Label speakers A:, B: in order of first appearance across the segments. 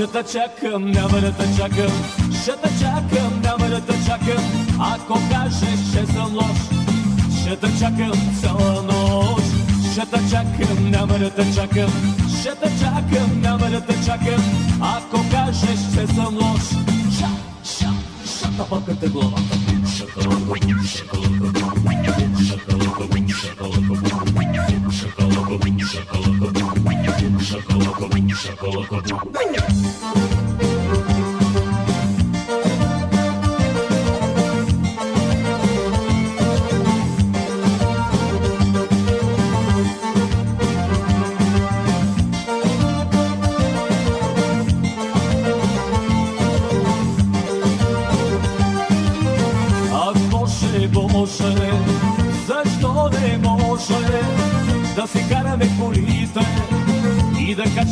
A: Ще те чакам, няма да те чакам, ще те чакам, няма да те чакам, ако кажеш, че съм лош. Ще те чакам цяла нощ, ще те чакам, няма да те чакам, ще те чакам, няма да те чакам, ако кажеш, че съм лош. Ша, ша, ша, тапаката главата. Шакалака, шакалака, шакалака, шакалака, шакалака, шакалака, шакалака, бум, шакалака,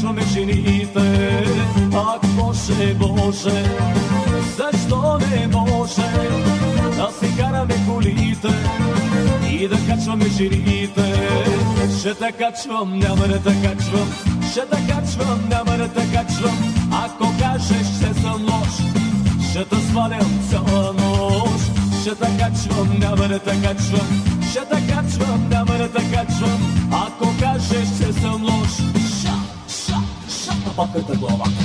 A: качваме жените? Ах, Боже, Боже, защо не може да си караме колите и да качваме жените? Ще те качвам, няма да те качвам, ще те качвам, няма да те качвам, ако кажеш, че съм лош. Ще те свалям цяла нощ, ще те качвам, няма да те качвам, ще те 的德吧。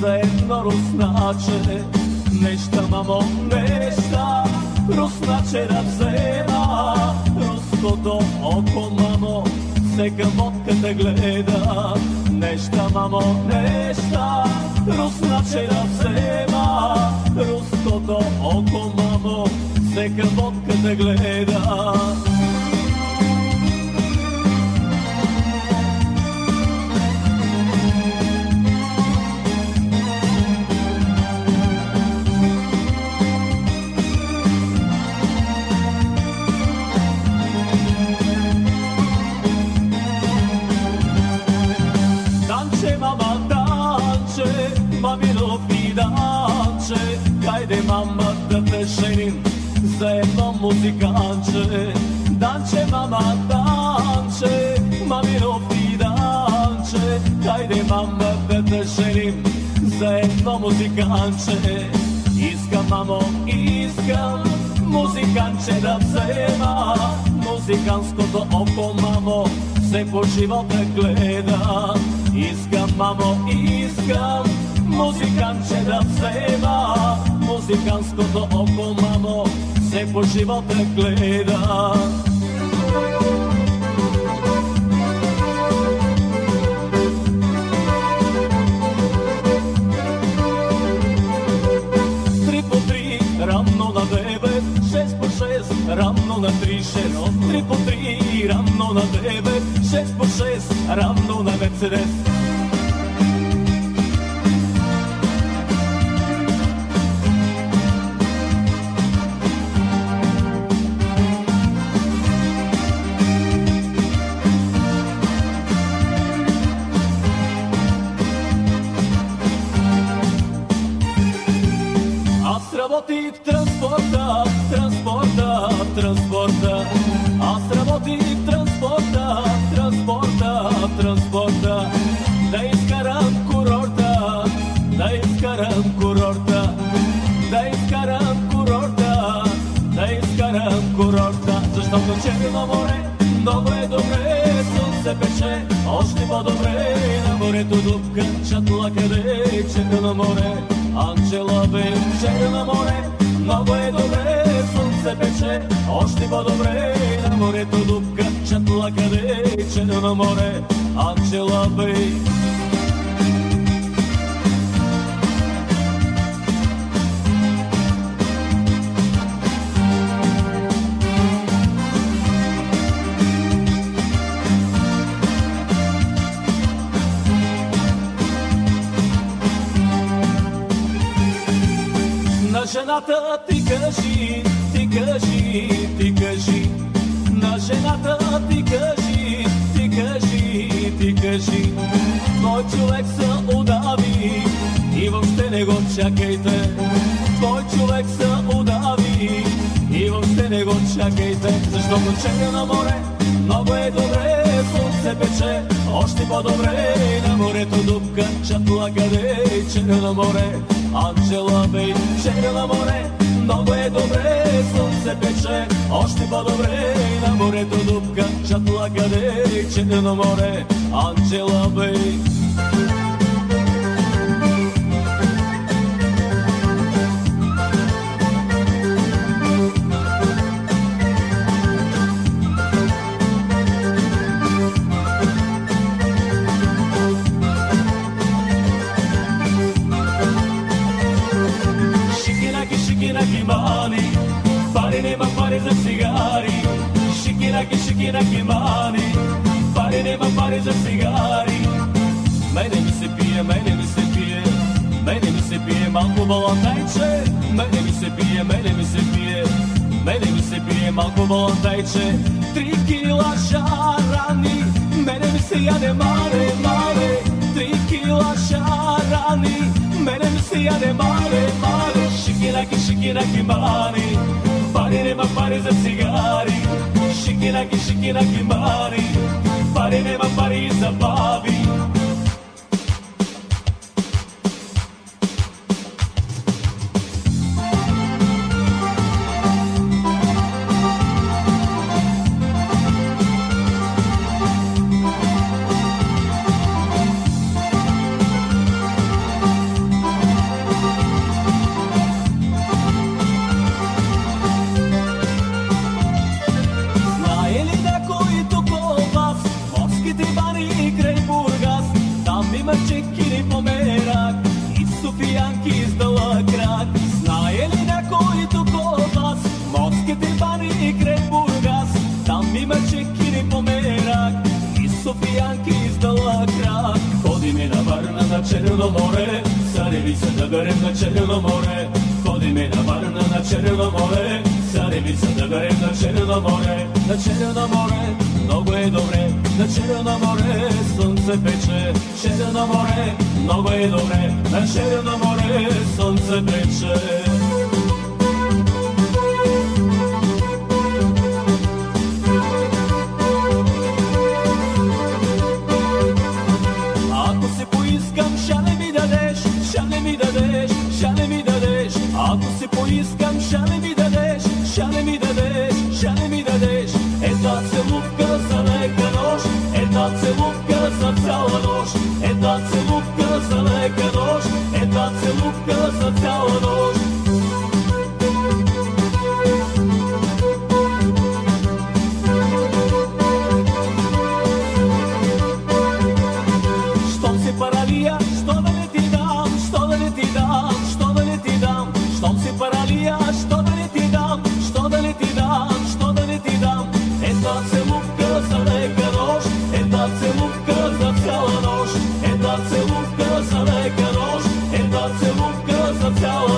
A: За едно русначе. Неща, мамо, неща, русначе да взема, руското око, мамо, се към водката гледа. Неща, мамо, неща, русначе да взема. Руското око, мамо, се към водката гледа. šerin za jedno muzikanče Danče mama danče, mami ropi danče Hajde mama da te želim za jedno muzikanče Iska mamo iskam, muzikanče da vzema Muzikansko to oko mamo se po živote gleda. Iskam mamo iskam, muzikanče da vzema взема, музиканското око, мамо, се по живота гледа. Три по три, равно на девет, шест по шест, равно на три, шест. Три по три, равно равно на тебе, 6 по 6 равно на Мерцедес. Не го чакайте. Защото Черно море много е добре, слънце пече, още по-добре. На морето дупка, чатла къде, Черно море. Анджела бей, Черно море, много е добре, слънце пече, още по-добре. На морето дупка, чатла къде, Черно море. Анджела бей. shikira ki shikira ki mani Fare ne bambare za sigari Mene mi se pije, mene mi se pije. Mene mi se pije, malko bola tajče. Mene mi se pije, mene mi se pije. Mene mi se pije, malko bola tajče. Tri kila šarani Mene mi se jade mare, mare. Tri kila šarani Mene mi se jade mare, mare. Shikira ki shikira ki mani Fare nema pare za sigari shake it, I can shake pari I can body. Body is a. siedzę na more, nowe și dobre, na sierno more, słońce piecze. A tu se poiskam, siale mi dadeš, siale mi dadeš, siale mi dadeš, a tu se poiskam, siale mi dadeš, siale mi dadeš, siale mi dadeš, jedna celówka za lekarz, jedna celówka za Една целувка за цяла нощ. Щом си паралия, що да не ти дам, що да не ти дам, що да не ти дам. Щом си паралия, що да не ти дам, що да не ти дам, що да не ти дам. Една целувка за лека
B: нощ, една целувка за цяла
A: нощ, една целувка of tower.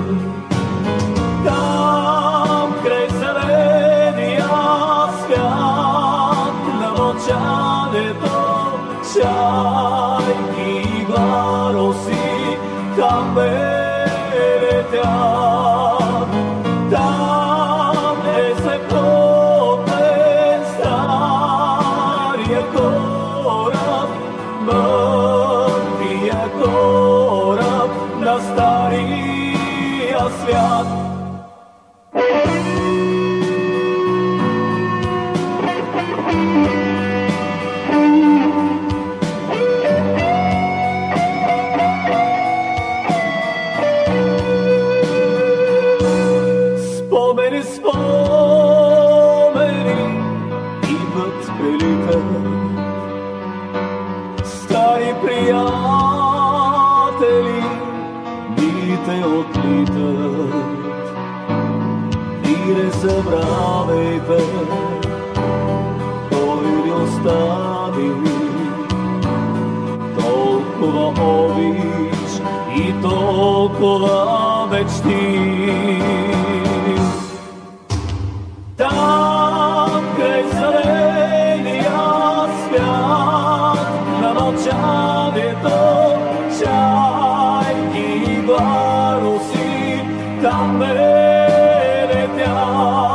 A: толкова вечни. Там, край зеления свят, на мълчанието, чайки и гларуси, там е летят.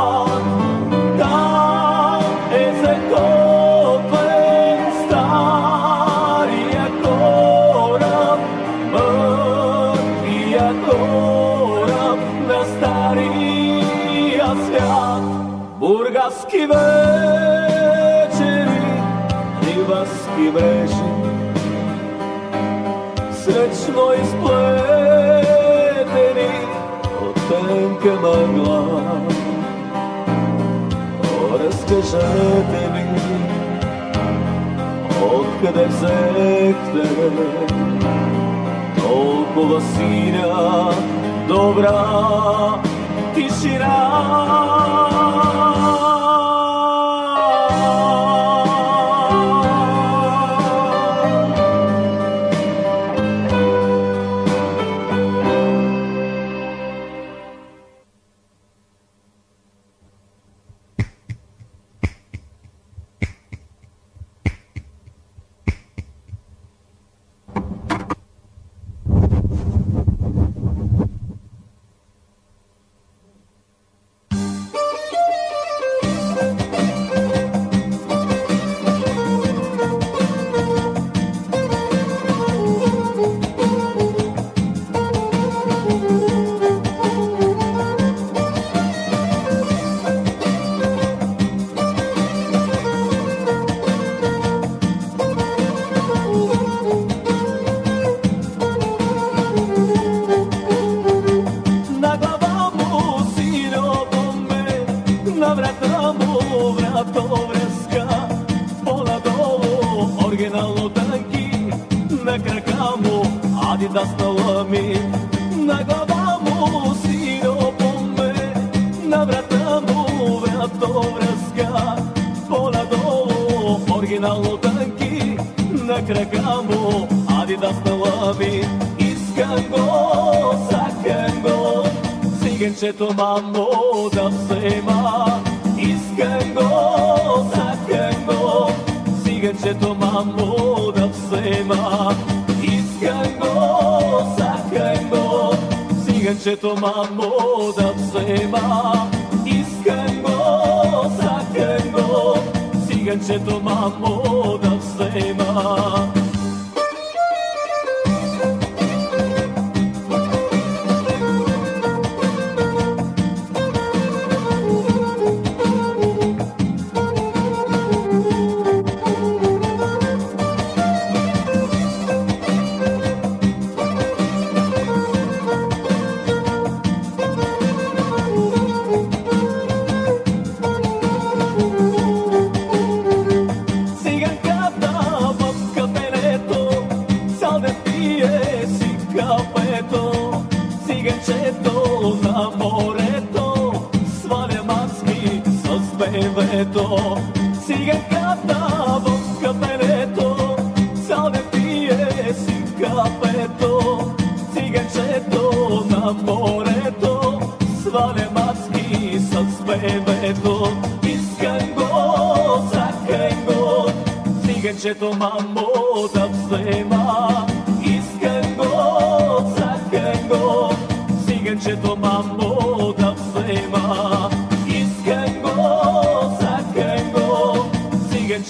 A: Скажете откъде взехте толкова синя добра тишина? tomando da sema. Iskreno, sakreno Sigurno će tomando da sema. Iskreno, sakreno Sigurno će tomando da sema. Iskreno, sakreno Sigurno će tomando veto Sigue cada voz capeleto, salve pije sin capeto. Sigue četo na moreto, svale maski sa sveveto. Iskan go, sakan go sigue četo mamo da vsema Iskan go, sakan go sigue četo mamo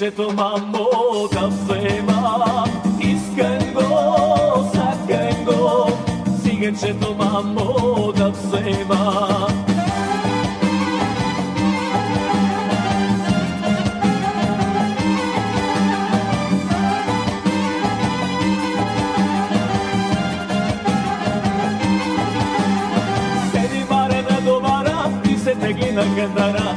A: Циганчето мамо да взема, искам го, сакам го, циганчето мамо да взема. Седи баре на довара и се теги на кантара,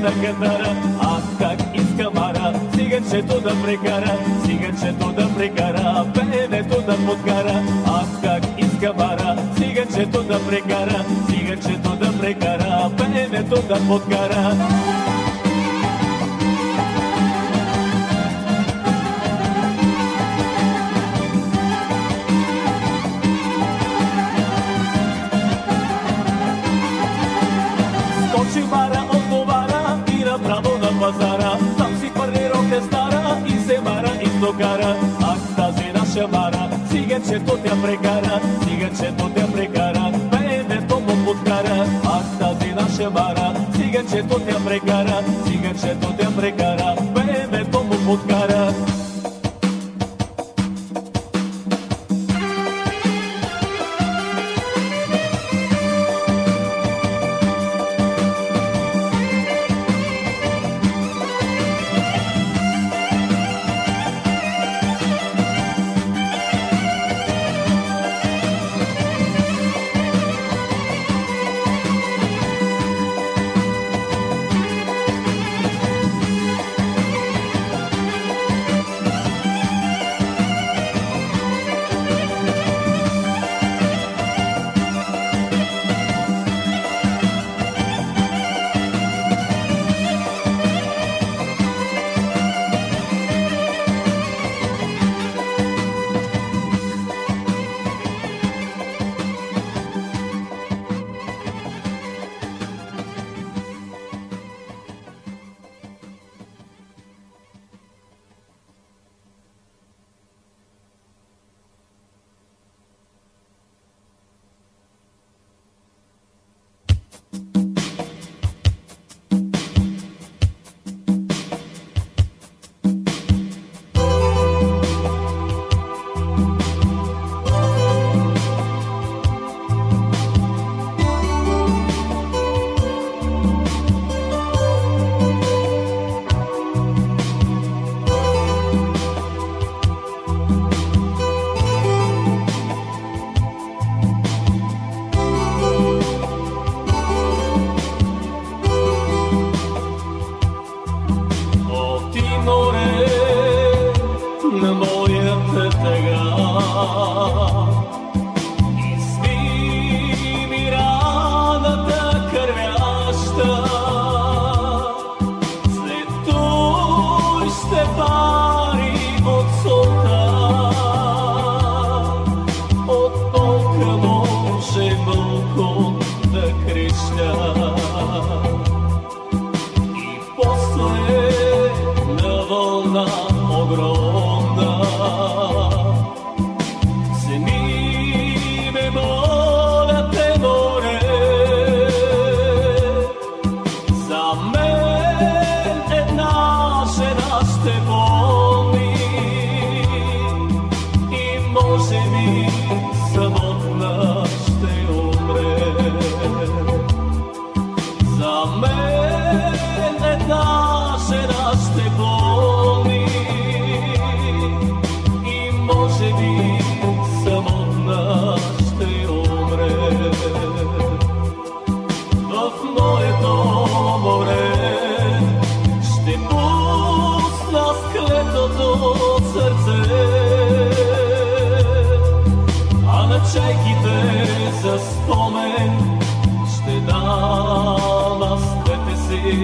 A: на кантара. Ах, как иска мара, циганчето да прекара, циганчето да прекара, пенето да подкара. Ах, как иска мара, циганчето да прекара, циганчето да прекара, пенето да подкара. tocará, hasta serás llamada, síguete tú te aprecará, síguete tú te aprecará, vende como buscará, hasta serás llamada, síguete tú te aprecará, síguete tú te aprecará, vende como buscará.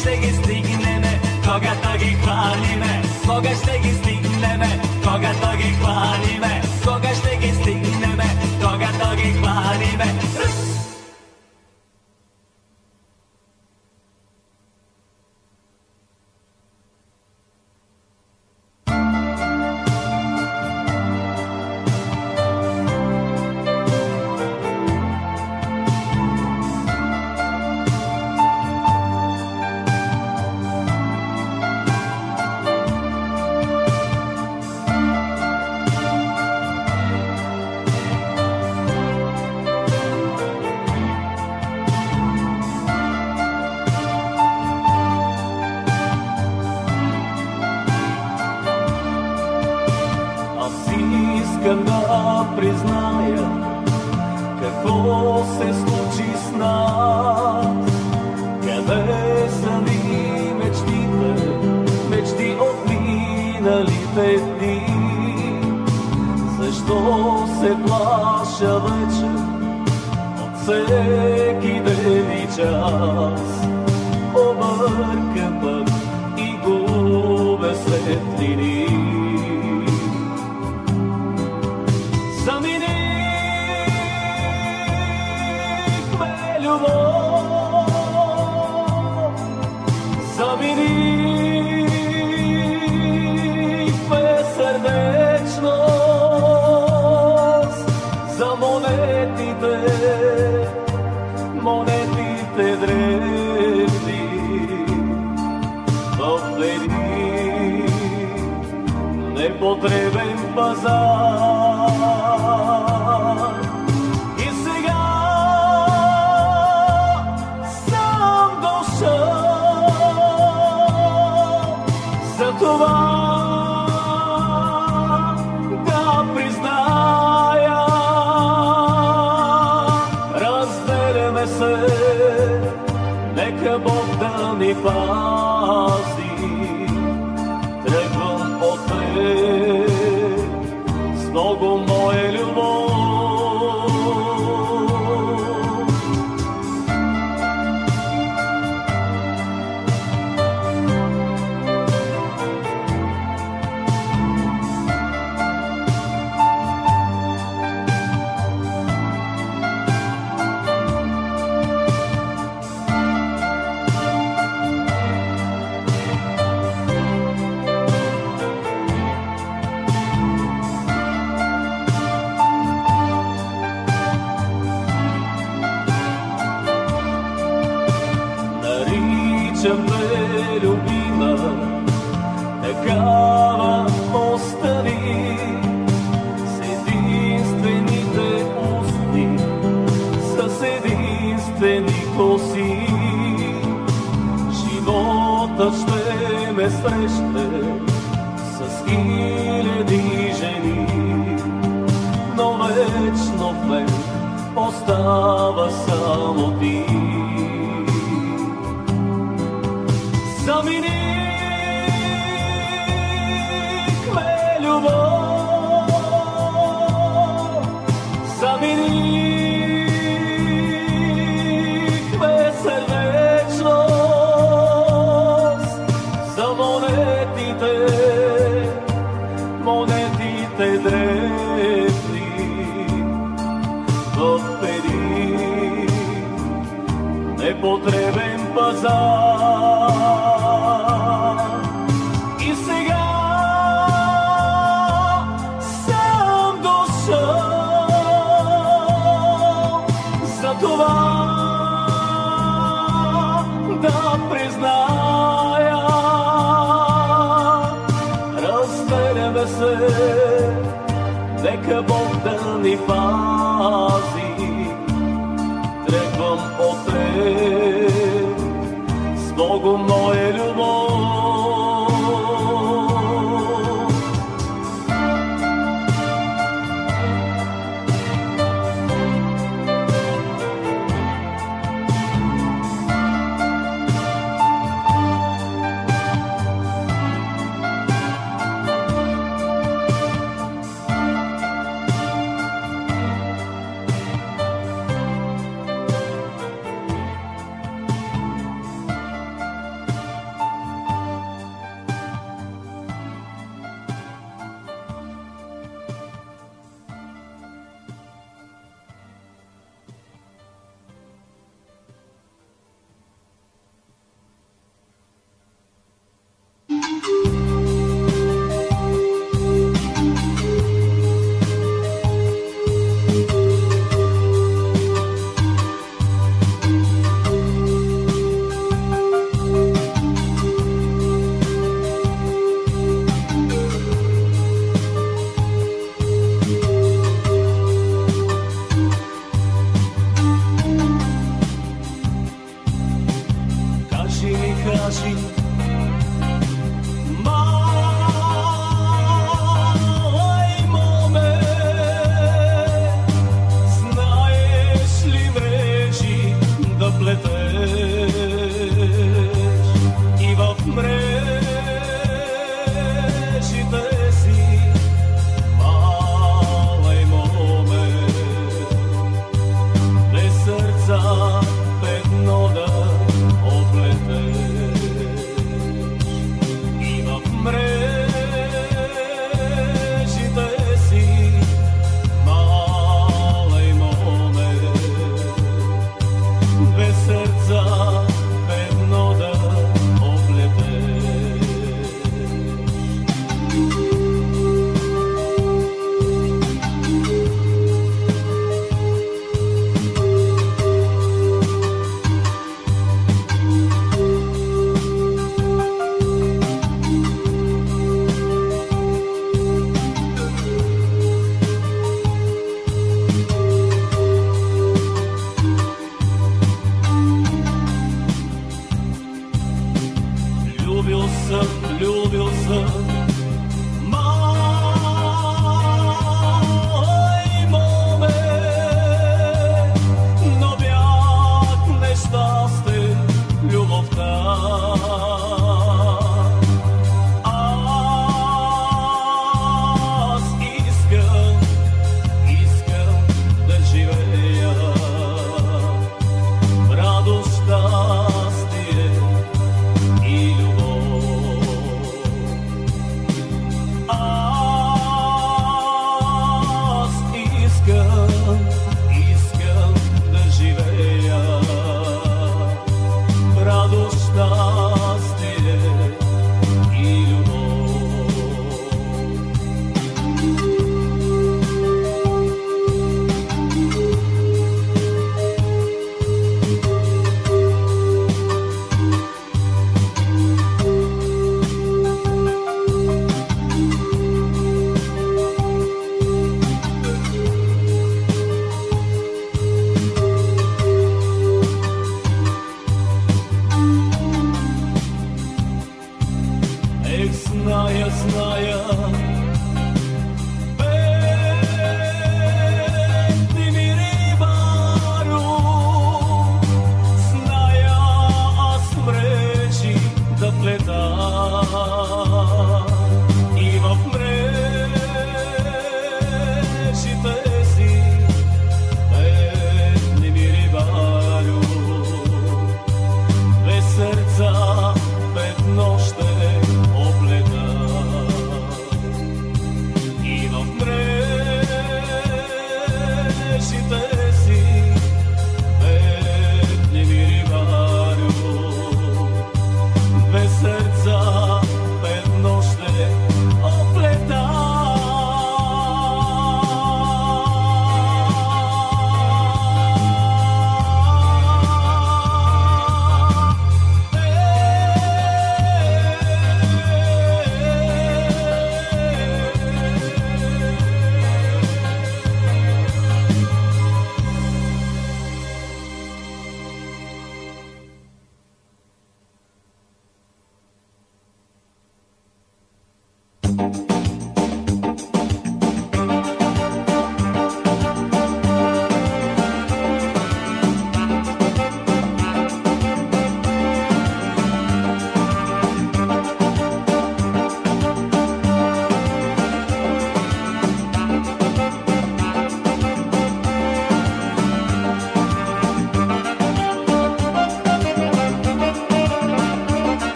A: štegi stigne me, koga togi hvali me, koga štegi stigne me, koga togi hvali me, koga štegi nas o barca para i gove Outra wide. И сега съм душа, за това. Да призна. Разтебе се, Нека Бог да ни пази. o mundo.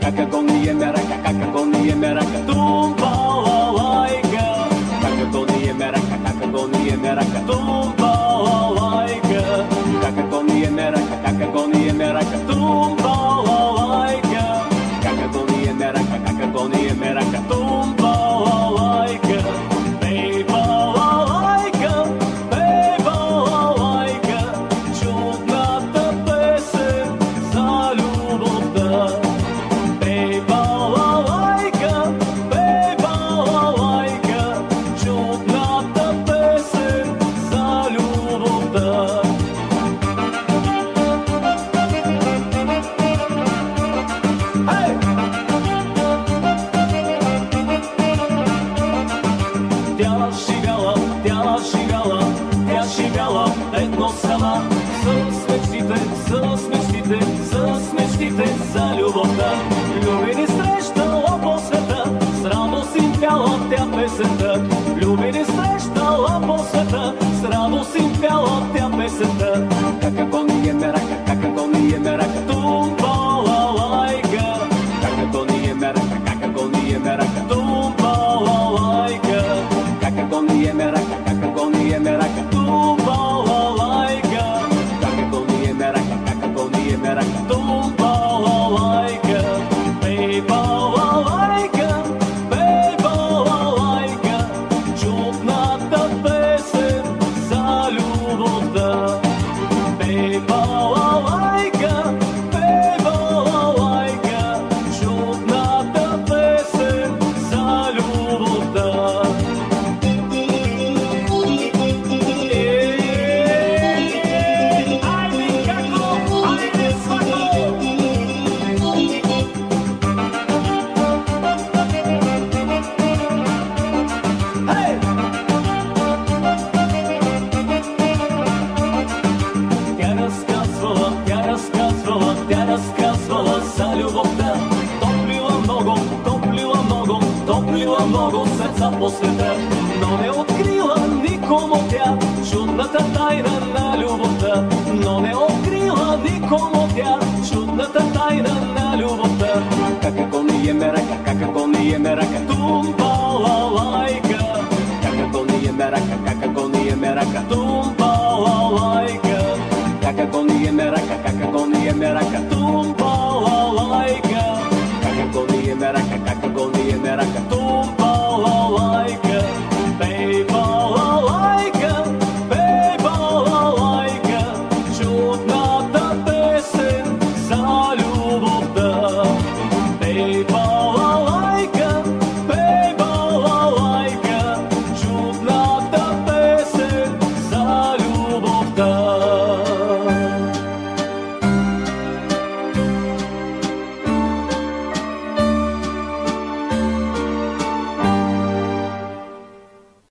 A: Kakagoni, Emeraka, Kakagoni, Emeraka, Hey, Чудната тайна на любовта, но не открила никому тя. Чудната тайна на любовта. Как ако не е мерака, как ако не е мерака, тумбала лайка. Как ако не е мерака, как ако не е мерака, тумбала лайка. Как ако не е мерака, как ако не е мерака, тумбала лайка. Как ако не е мерака, как ако не е мерака, тумбала лайка.